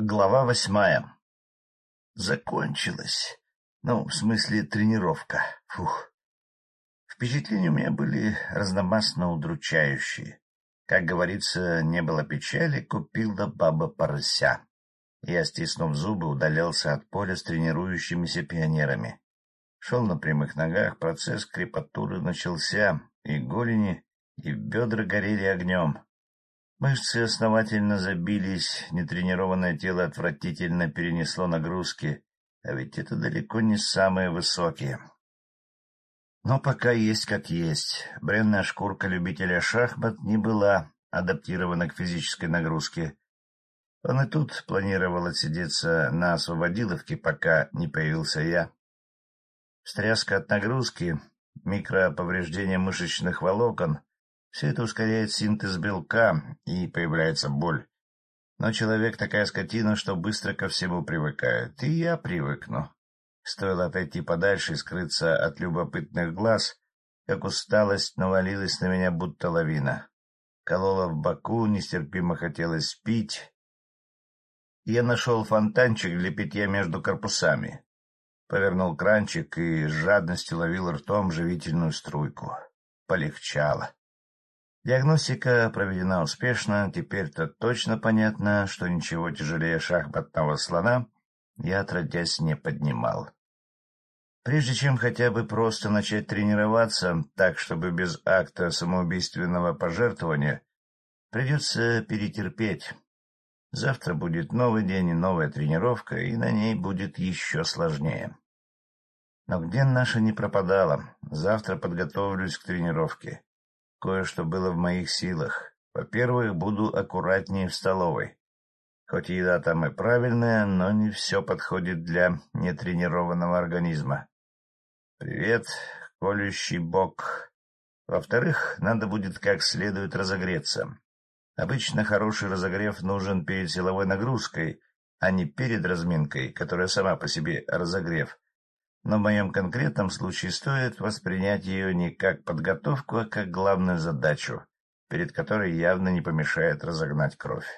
Глава восьмая. Закончилась. Ну, в смысле, тренировка. Фух. Впечатления у меня были разномастно удручающие. Как говорится, не было печали, купила баба порося. Я, стиснув зубы, удалялся от поля с тренирующимися пионерами. Шел на прямых ногах, процесс крепатуры начался, и голени, и бедра горели огнем. Мышцы основательно забились, нетренированное тело отвратительно перенесло нагрузки, а ведь это далеко не самые высокие. Но пока есть как есть. Бренная шкурка любителя шахмат не была адаптирована к физической нагрузке. Он и тут планировал отсидеться на освободиловке, пока не появился я. Встряска от нагрузки, микроповреждение мышечных волокон все это ускоряет синтез белка, и появляется боль. Но человек такая скотина, что быстро ко всему привыкает. И я привыкну. Стоило отойти подальше и скрыться от любопытных глаз, как усталость навалилась на меня, будто лавина. Колола в боку, нестерпимо хотелось пить. Я нашел фонтанчик для питья между корпусами. Повернул кранчик и с жадностью ловил ртом живительную струйку. Полегчало. Диагностика проведена успешно, теперь-то точно понятно, что ничего тяжелее шахматного слона я, отродясь, не поднимал. Прежде чем хотя бы просто начать тренироваться так, чтобы без акта самоубийственного пожертвования, придется перетерпеть. Завтра будет новый день и новая тренировка, и на ней будет еще сложнее. Но где наша не пропадала, завтра подготовлюсь к тренировке. Кое-что было в моих силах. Во-первых, буду аккуратнее в столовой. Хоть еда там и правильная, но не все подходит для нетренированного организма. Привет, колющий бок. Во-вторых, надо будет как следует разогреться. Обычно хороший разогрев нужен перед силовой нагрузкой, а не перед разминкой, которая сама по себе разогрев, но в моем конкретном случае стоит воспринять ее не как подготовку, а как главную задачу, перед которой явно не помешает разогнать кровь.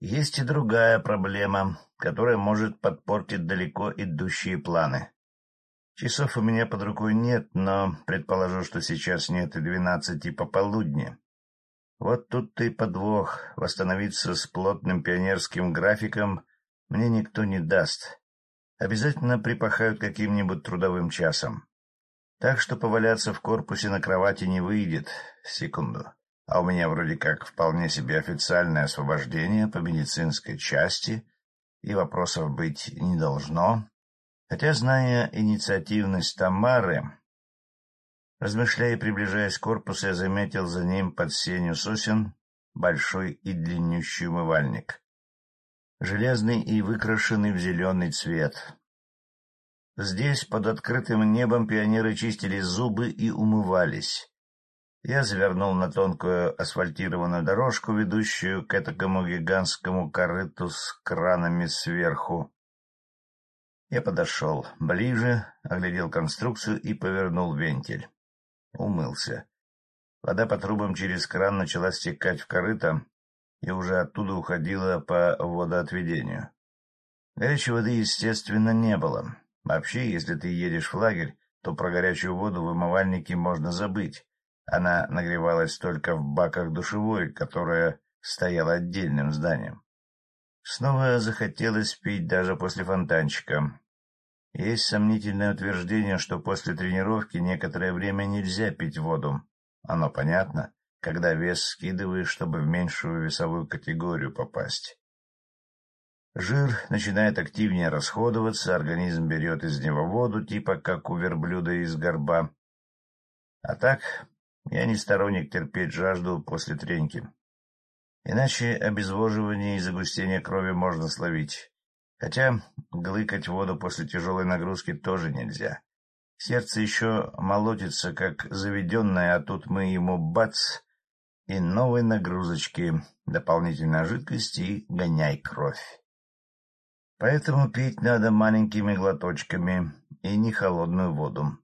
Есть и другая проблема, которая может подпортить далеко идущие планы. Часов у меня под рукой нет, но предположу, что сейчас нет и двенадцати пополудни. Вот тут-то и подвох. Восстановиться с плотным пионерским графиком мне никто не даст обязательно припахают каким-нибудь трудовым часом. Так что поваляться в корпусе на кровати не выйдет. Секунду. А у меня вроде как вполне себе официальное освобождение по медицинской части, и вопросов быть не должно. Хотя, зная инициативность Тамары... Размышляя и приближаясь к корпусу, я заметил за ним под сенью сосен большой и длиннющий умывальник железный и выкрашенный в зеленый цвет. Здесь, под открытым небом, пионеры чистили зубы и умывались. Я завернул на тонкую асфальтированную дорожку, ведущую к этакому гигантскому корыту с кранами сверху. Я подошел ближе, оглядел конструкцию и повернул вентиль. Умылся. Вода по трубам через кран начала стекать в корыто, и уже оттуда уходила по водоотведению. Горячей воды, естественно, не было. Вообще, если ты едешь в лагерь, то про горячую воду в умывальнике можно забыть. Она нагревалась только в баках душевой, которая стояла отдельным зданием. Снова захотелось пить даже после фонтанчика. Есть сомнительное утверждение, что после тренировки некоторое время нельзя пить воду. Оно понятно когда вес скидываешь, чтобы в меньшую весовую категорию попасть. Жир начинает активнее расходоваться, организм берет из него воду, типа как у верблюда из горба. А так, я не сторонник терпеть жажду после треньки. Иначе обезвоживание и загустение крови можно словить. Хотя глыкать воду после тяжелой нагрузки тоже нельзя. Сердце еще молотится, как заведенное, а тут мы ему бац, и новой нагрузочки, дополнительной жидкости гоняй кровь. Поэтому пить надо маленькими глоточками и не холодную воду.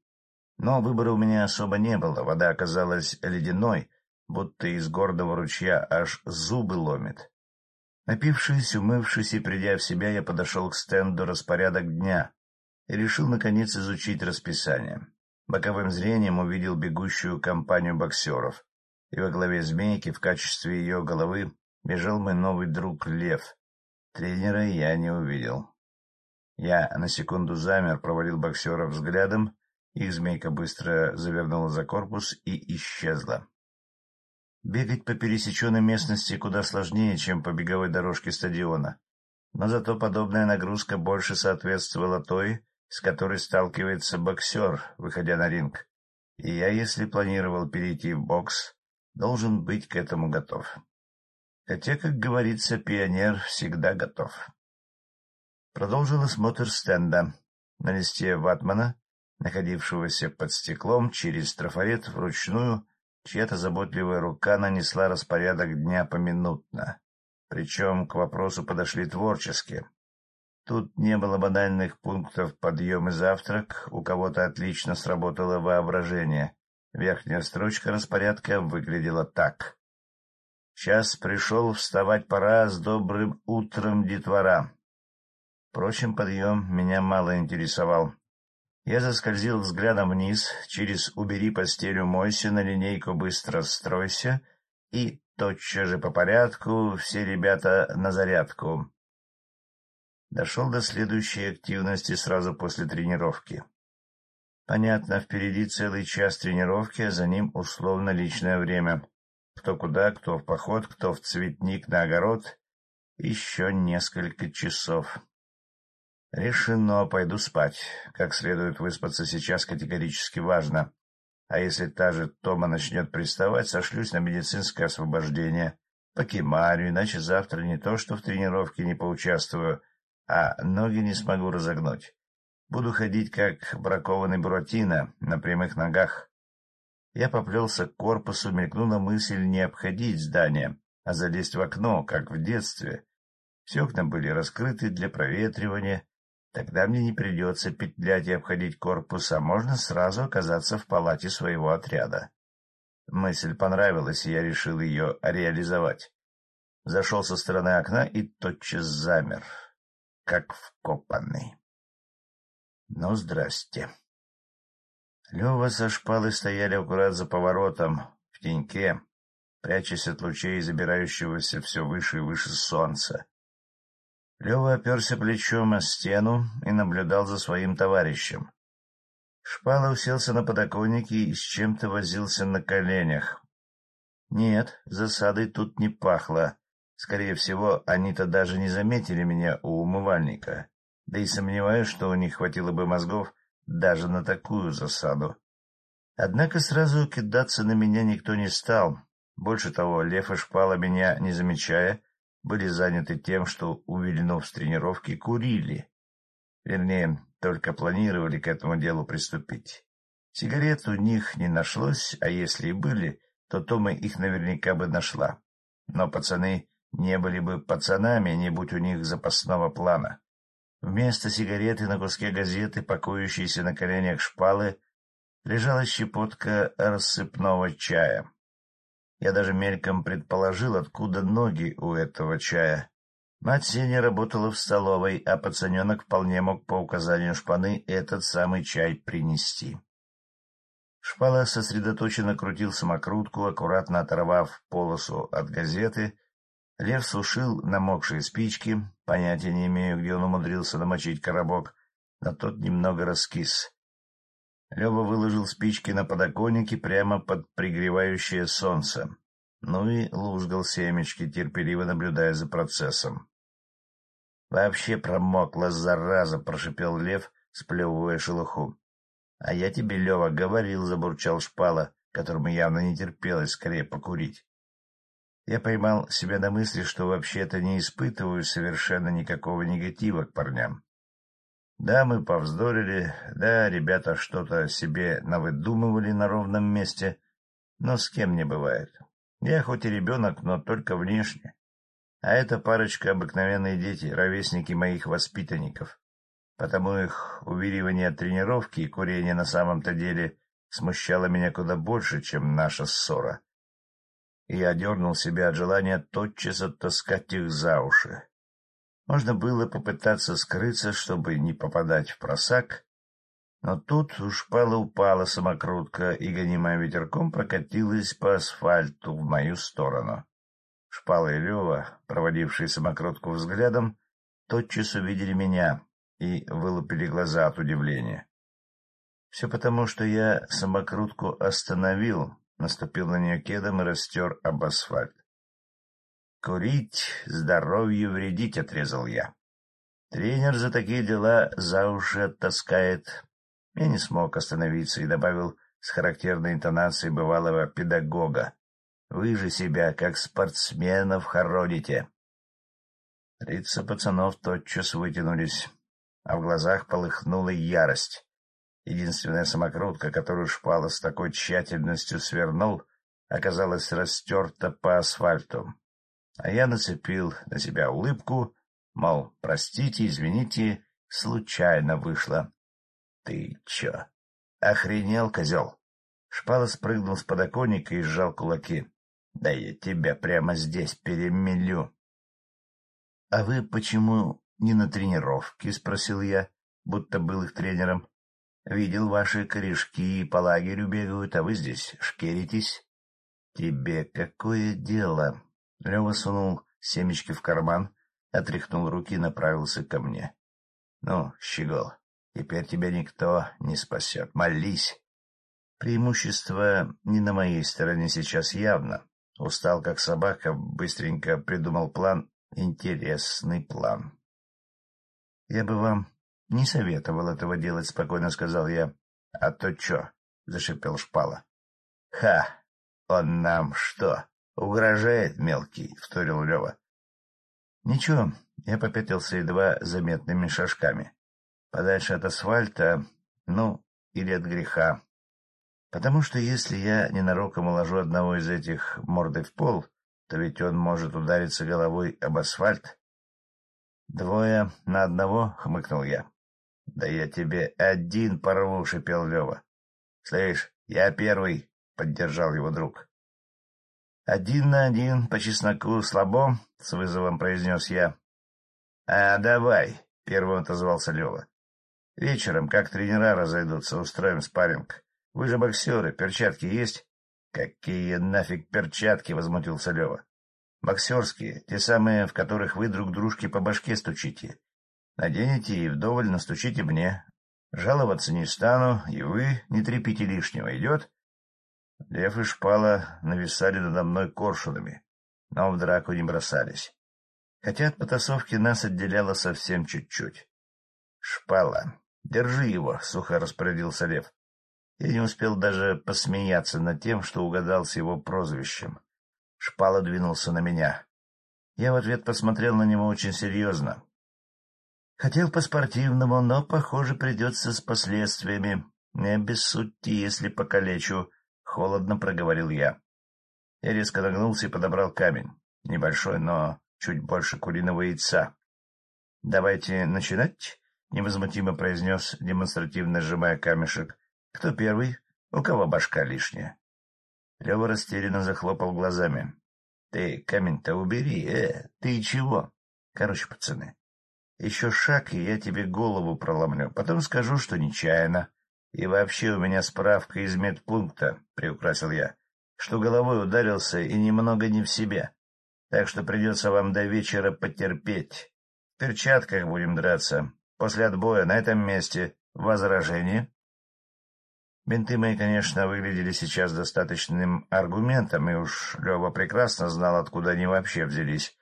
Но выбора у меня особо не было, вода оказалась ледяной, будто из гордого ручья аж зубы ломит. Напившись, умывшись и придя в себя, я подошел к стенду «Распорядок дня» и решил, наконец, изучить расписание. Боковым зрением увидел бегущую компанию боксеров, и во главе змейки в качестве ее головы бежал мой новый друг Лев. Тренера я не увидел. Я на секунду замер, провалил боксера взглядом, их змейка быстро завернула за корпус и исчезла. Бегать по пересеченной местности куда сложнее, чем по беговой дорожке стадиона, но зато подобная нагрузка больше соответствовала той, с которой сталкивается боксер, выходя на ринг. И я, если планировал перейти в бокс, должен быть к этому готов. Хотя, как говорится, пионер всегда готов. Продолжил осмотр стенда. На листе ватмана, находившегося под стеклом, через трафарет вручную, чья-то заботливая рука нанесла распорядок дня поминутно. Причем к вопросу подошли творчески. Тут не было банальных пунктов подъем и завтрак, у кого-то отлично сработало воображение. Верхняя строчка распорядка выглядела так. «Час пришел, вставать пора, с добрым утром, детвора. Впрочем, подъем меня мало интересовал. Я заскользил взглядом вниз, через «убери постель, умойся», на линейку «быстро стройся» и тотчас же по порядку «все ребята на зарядку». Дошел до следующей активности сразу после тренировки. Понятно, впереди целый час тренировки, а за ним условно личное время. Кто куда, кто в поход, кто в цветник на огород. Еще несколько часов. Решено, пойду спать. Как следует выспаться сейчас категорически важно. А если та же Тома начнет приставать, сошлюсь на медицинское освобождение. По кемарию, иначе завтра не то, что в тренировке не поучаствую, а ноги не смогу разогнуть. Буду ходить, как бракованный Буратино, на прямых ногах. Я поплелся к корпусу, мелькнула мысль не обходить здание, а залезть в окно, как в детстве. Все окна были раскрыты для проветривания, Тогда мне не придется петлять и обходить корпус, а можно сразу оказаться в палате своего отряда. Мысль понравилась, и я решил ее реализовать. Зашел со стороны окна и тотчас замер, как вкопанный. Ну, здрасте. Лева со шпалой стояли аккурат за поворотом, в теньке, прячась от лучей, забирающегося все выше и выше солнца. Лева оперся плечом о стену и наблюдал за своим товарищем. Шпала уселся на подоконнике и с чем-то возился на коленях. Нет, засадой тут не пахло. Скорее всего, они-то даже не заметили меня у умывальника. Да и сомневаюсь, что у них хватило бы мозгов даже на такую засаду. Однако сразу кидаться на меня никто не стал. Больше того, Лев и Шпала, меня не замечая, были заняты тем, что, увильнув с тренировки, курили. Вернее, только планировали к этому делу приступить. Сигарет у них не нашлось, а если и были, то Тома их наверняка бы нашла. Но пацаны не были бы пацанами, не будь у них запасного плана. Вместо сигареты на куске газеты, покоящейся на коленях шпалы, лежала щепотка рассыпного чая. Я даже мельком предположил, откуда ноги у этого чая. Мать Сеня работала в столовой, а пацаненок вполне мог по указанию шпаны этот самый чай принести. Шпала сосредоточенно крутил самокрутку, аккуратно оторвав полосу от газеты. Лев сушил намокшие спички, понятия не имею, где он умудрился намочить коробок, но тот немного раскис. Лева выложил спички на подоконнике прямо под пригревающее солнце, ну и лузгал семечки, терпеливо наблюдая за процессом. — Вообще промокла, зараза! — прошипел лев, сплевывая шелуху. — А я тебе, Лева, говорил, — забурчал шпала, которому явно не терпелось скорее покурить. Я поймал себя на мысли, что вообще-то не испытываю совершенно никакого негатива к парням. Да, мы повздорили, да, ребята что-то себе навыдумывали на ровном месте, но с кем не бывает. Я хоть и ребенок, но только внешне. А эта парочка — обыкновенные дети, ровесники моих воспитанников. Потому их увиливание от тренировки и курение на самом-то деле смущало меня куда больше, чем наша ссора. И я дернул себя от желания тотчас оттаскать их за уши. Можно было попытаться скрыться, чтобы не попадать в просак, но тут у шпала упала самокрутка и, гонимая ветерком, прокатилась по асфальту в мою сторону. Шпала и Лева, проводившие самокрутку взглядом, тотчас увидели меня и вылупили глаза от удивления. Все потому, что я самокрутку остановил, наступил на нее кедом и растер об асфальт. «Курить, здоровью вредить», — отрезал я. Тренер за такие дела за уши оттаскает. Я не смог остановиться и добавил с характерной интонацией бывалого педагога. «Вы же себя, как спортсменов, хороните». Лица пацанов тотчас вытянулись, а в глазах полыхнула ярость. Единственная самокрутка, которую шпала с такой тщательностью свернул, оказалась растерта по асфальту. А я нацепил на себя улыбку, мол, простите, извините, случайно вышло. — Ты чё? Охренел, козел? Шпала спрыгнул с подоконника и сжал кулаки. — Да я тебя прямо здесь перемелю. — А вы почему не на тренировке? — спросил я, будто был их тренером. Видел ваши корешки по лагерю бегают, а вы здесь шкеритесь. Тебе какое дело? Лева сунул семечки в карман, отряхнул руки и направился ко мне. Ну, щегол, теперь тебя никто не спасет. Молись. Преимущество не на моей стороне сейчас явно. Устал, как собака, быстренько придумал план. Интересный план. Я бы вам — Не советовал этого делать, — спокойно сказал я. — А то чё? — зашипел Шпала. — Ха! Он нам что, угрожает, мелкий? — вторил Лева. — Ничего, я попятился едва заметными шажками. Подальше от асфальта, ну, или от греха. Потому что если я ненароком уложу одного из этих мордой в пол, то ведь он может удариться головой об асфальт. — Двое на одного, — хмыкнул я. — Да я тебе один порву, — шипел Лева. — Слышь, я первый, — поддержал его друг. — Один на один по чесноку слабо, — с вызовом произнес я. — А давай, — первым отозвался Лева. — Вечером, как тренера разойдутся, устроим спарринг. Вы же боксеры, перчатки есть? — Какие нафиг перчатки? — возмутился Лева. — Боксерские, те самые, в которых вы друг дружке по башке стучите. Наденете и вдоволь настучите мне. Жаловаться не стану, и вы не трепите лишнего. Идет? Лев и шпала нависали надо мной коршунами, но в драку не бросались. Хотя от потасовки нас отделяло совсем чуть-чуть. — Шпала, держи его, — сухо распорядился Лев. Я не успел даже посмеяться над тем, что угадал с его прозвищем. Шпала двинулся на меня. Я в ответ посмотрел на него очень серьезно, Хотел по-спортивному, но, похоже, придется с последствиями. Не обессудьте, если покалечу, — холодно проговорил я. Я резко нагнулся и подобрал камень. Небольшой, но чуть больше куриного яйца. — Давайте начинать, — невозмутимо произнес, демонстративно сжимая камешек. — Кто первый? У кого башка лишняя? Лева растерянно захлопал глазами. — Ты камень-то убери, э, ты чего? Короче, пацаны, еще шаг, и я тебе голову проломлю. Потом скажу, что нечаянно. И вообще у меня справка из медпункта, — приукрасил я, — что головой ударился и немного не в себе. Так что придется вам до вечера потерпеть. В перчатках будем драться. После отбоя на этом месте. Возражение? Бинты мои, конечно, выглядели сейчас достаточным аргументом, и уж Лева прекрасно знал, откуда они вообще взялись.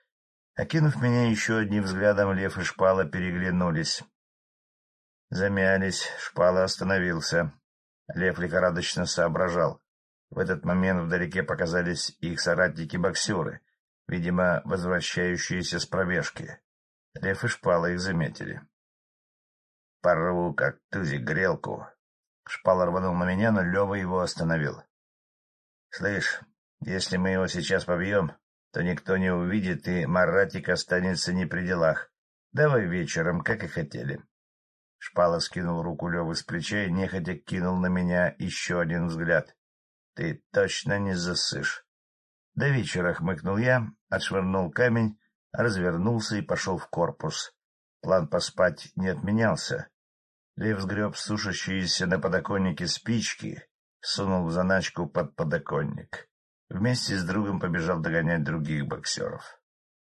Окинув меня еще одним взглядом, Лев и Шпала переглянулись. Замялись, Шпала остановился. Лев лихорадочно соображал. В этот момент вдалеке показались их соратники-боксеры, видимо, возвращающиеся с пробежки. Лев и Шпала их заметили. — Порву, как тузик, грелку. Шпала рванул на меня, но Лева его остановил. — Слышь, если мы его сейчас побьем, то никто не увидит, и Маратик останется не при делах. Давай вечером, как и хотели. Шпала скинул руку Левы с плеча и нехотя кинул на меня еще один взгляд. — Ты точно не засышь. До вечера хмыкнул я, отшвырнул камень, развернулся и пошел в корпус. План поспать не отменялся. Лев сгреб сушащиеся на подоконнике спички, сунул в заначку под подоконник. Вместе с другом побежал догонять других боксеров.